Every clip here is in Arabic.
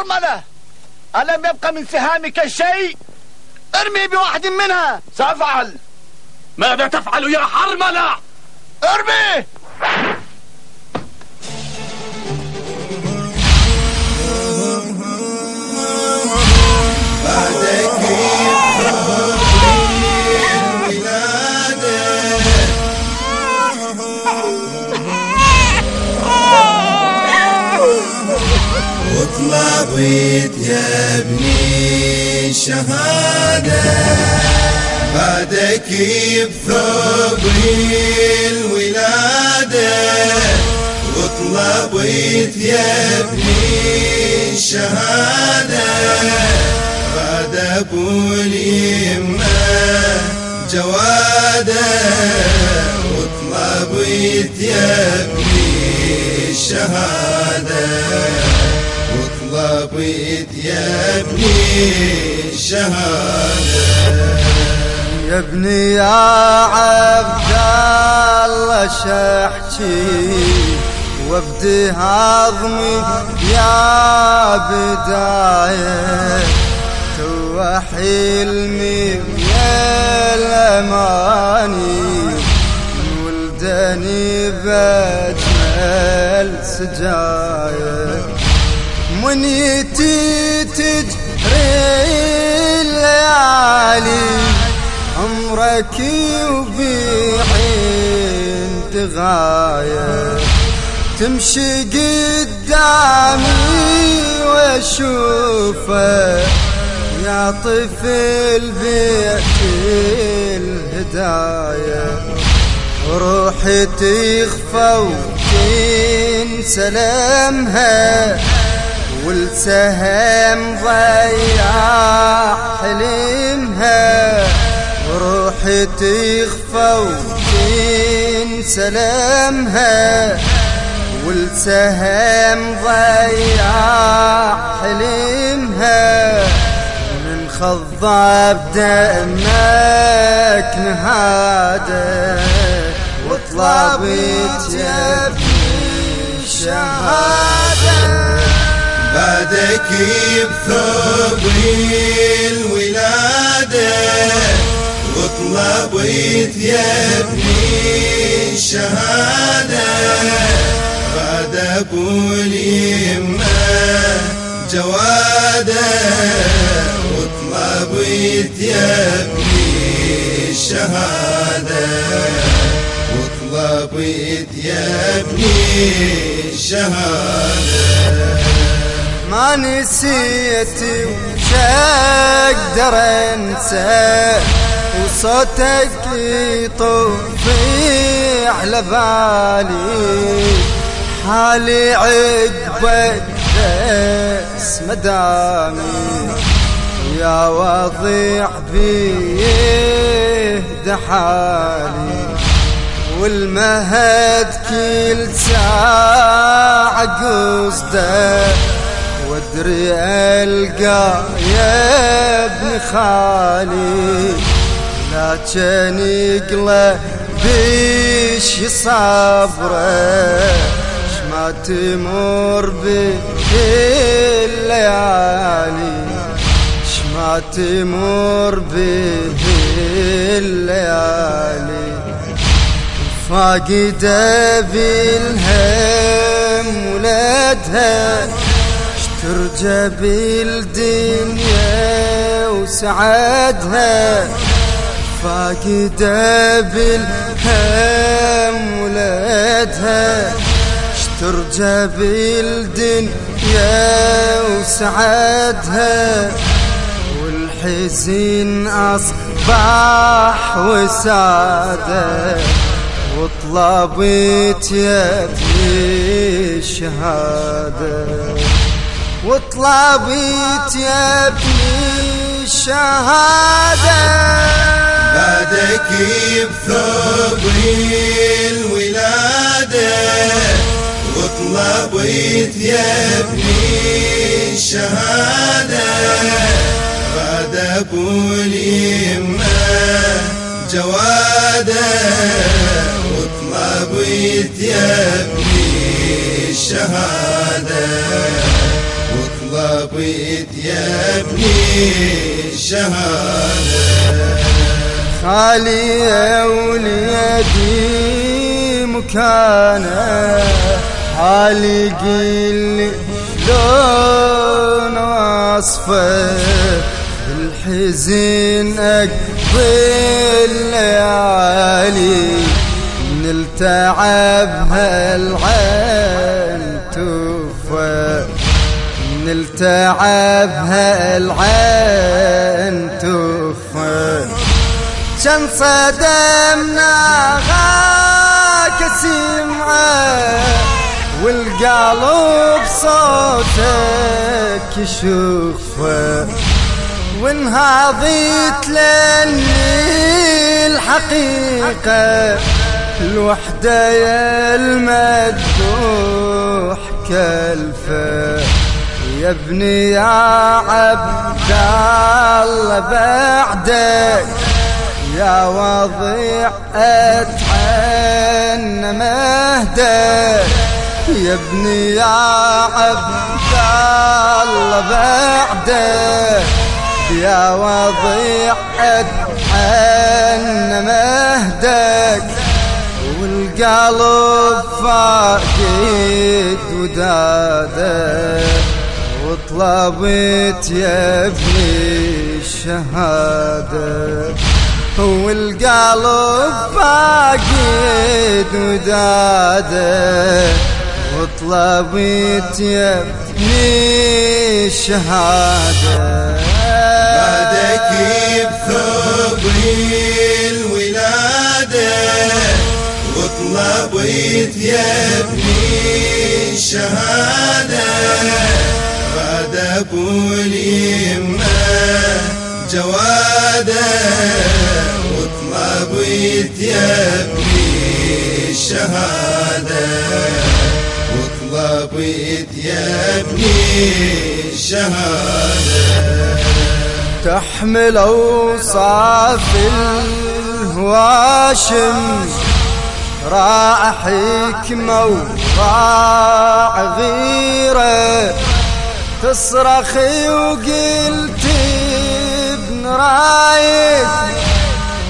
حرملة ألم يبقى من سهامك شيء؟ ارمي بواحد منها. سأفعل. ماذا تفعل يا حرملة؟ ارمي! بعدك بثوب الولادة وطلبت يا ابني الشهادة. بعد أبو اليمة جوادة. وطلبت يا ابني الشهادة. طلبت يا ابني الشهادة. يا ابني يا عبد الله شحكي وابدي هضمي يا بداية. تو حلمي يا الأماني ولدني بجمل سجاية. منيتي تجري الليالي عمرك وبيعين تغاية تمشي قدامي وأشوفه يا طفل بيت الهداية. روحي تخفى وتنسى لمها والسهم ضيع حلمها. روحي تخفى وتنسى لمها والسهم ضيع حلمها من خضاب دمك نهاده وطلبت يا شهادة. بعدك بثوب الولادة وطلبت يا ابني الشهادة بعد ابو اليمة جوادة. وطلبت يا ابني الشهادة وطلبت يا ابني الشهاده ما نسيت وش أقدر وصوتك يطفي على بالي. حالي عقبك بس مدامي. يا وضيع بيه دحالي. والمهد كل ساعة قصده. وادري ألقى يا ابن خالي. لكن يقلى بيش صبره ما تمر به الليالي ما تمر به الليالي فاقده بالهم ولدها ترجى بالدنيا وسعادها فاقدة بالهم ولدها ترجى بالدنيا وسعادها. والحزين أصبح وسادة وطلبت يا الشهاده وطلبت يا ابني الشهادة بعدك بثوب الولادة وطلبت يا ابني الشهادة. بعد أبو اليمة جوادة وطلبت يا ابني الشهادة. واطلبت يا ابني الشهادة. خالي وليدي مكانه حالي قيل شلون وصفه الحزن اقضي الليالي من التعب هالعين توفى. من التعب هالعين توفى. صدمنا غاك سمعة والقلب صوتك يشوفه. وانهضيت لاني الحقيقة الوحدة يا المذبوح كلفة. يا ابني يا عبد الله بعدك يا وضيع اتحن مهدك يا ابني يا عبد الله بعدك يا وضيع اتحن مهدك والقلب فاقد ودادك وطلبت يا ابني الشهادة. والقلب فاقد ودادة وطلبت يا ابني الشهادة. بعدك بثوب الولادة وطلبت يا ابني الشهادة. بعد ابو اليمة جوادة وطلبت يا ابني الشهادة وطلبت يا ابني الشهادة تحمل أوصاف الهواشم راع حكمة غيرة. تصرخي وقلت ابن رايد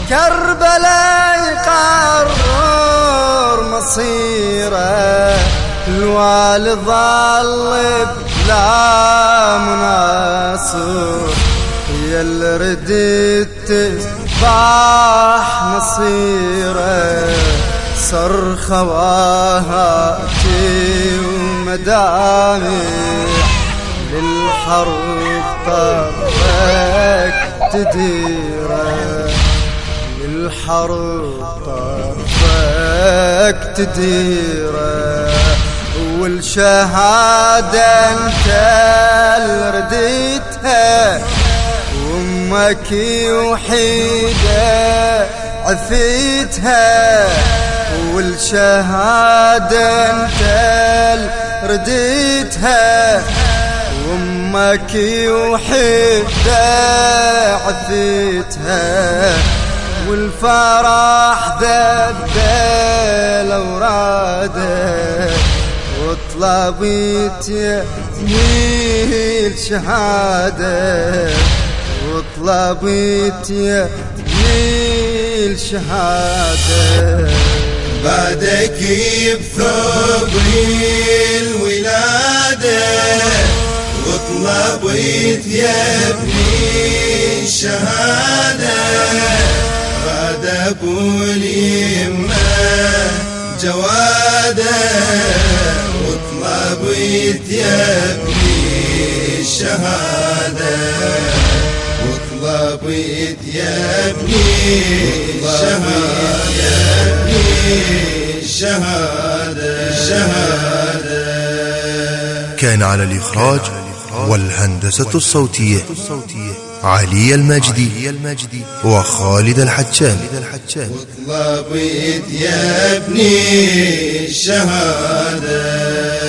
كربلاء يقرر مصيره. الوالد ظل بلا مناصر اللي ردت باح مصيره. صرخة واهاتي ومدامع للحرب طرفك تديره للحرب طرفك تديره والشهادة أنت رديتها. وامك وحيدة عفيتها. والشهادة أنت رديتها. وامك وحيدة عفيتها والفرح ذبل اوراده وطلبت يا نيل شهادة. وطلبت يا نيل شهادة. بعدك بثوب الولادة وطلبت يا ابني الشهادة بعد ابو اليمة جوادة. وطلبت يا ابني الشهادة ابني الشهادة يا ابني الشهادة الشهادة كان على الإخراج والهندسة الصوتية علي المجدي وخالد الحجام. طلبت يا ابني الشهادة.